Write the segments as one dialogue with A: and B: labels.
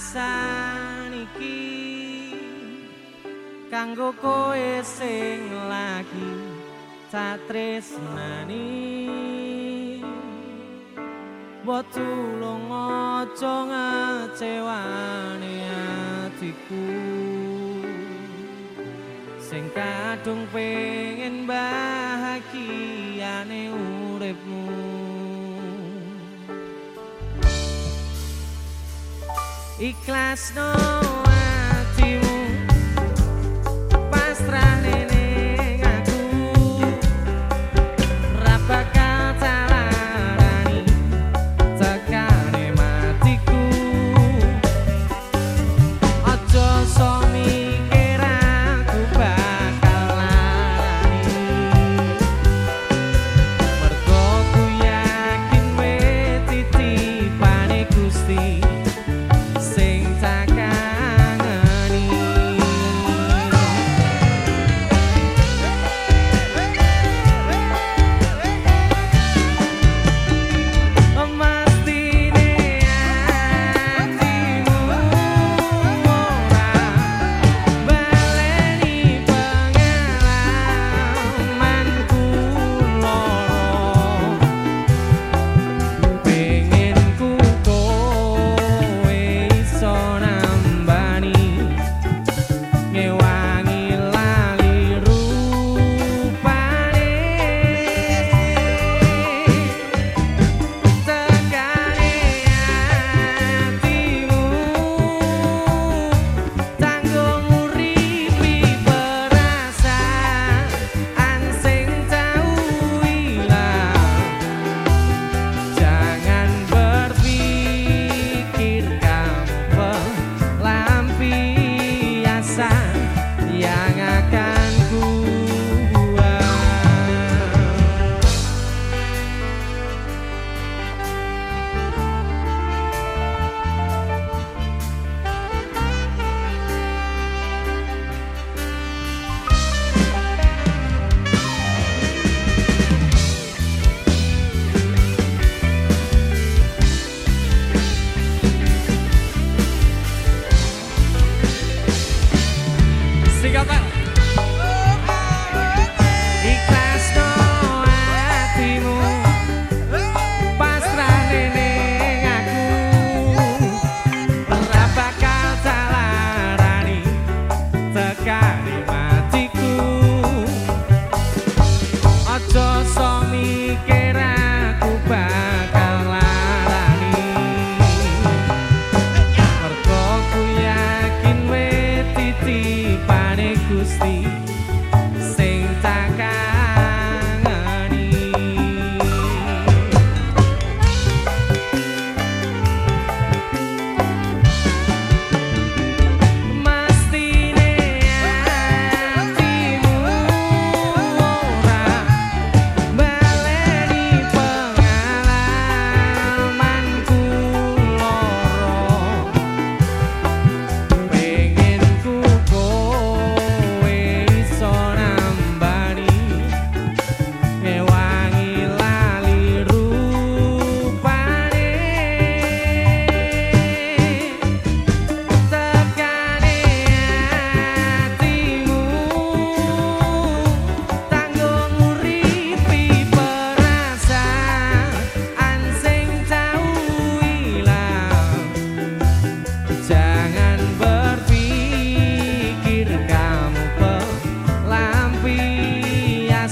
A: pungkasan iki kanggo koe sing lagi tresnani watu tulung aja ngecewani atiku. Sing kadung pengen bahagiane uripmu. E class não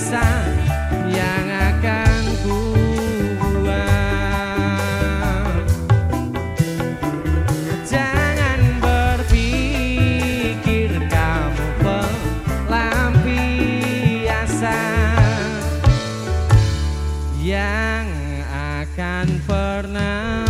A: yang akan ku buat Jangan berpikir kamu pelampiasan Yang akan pernah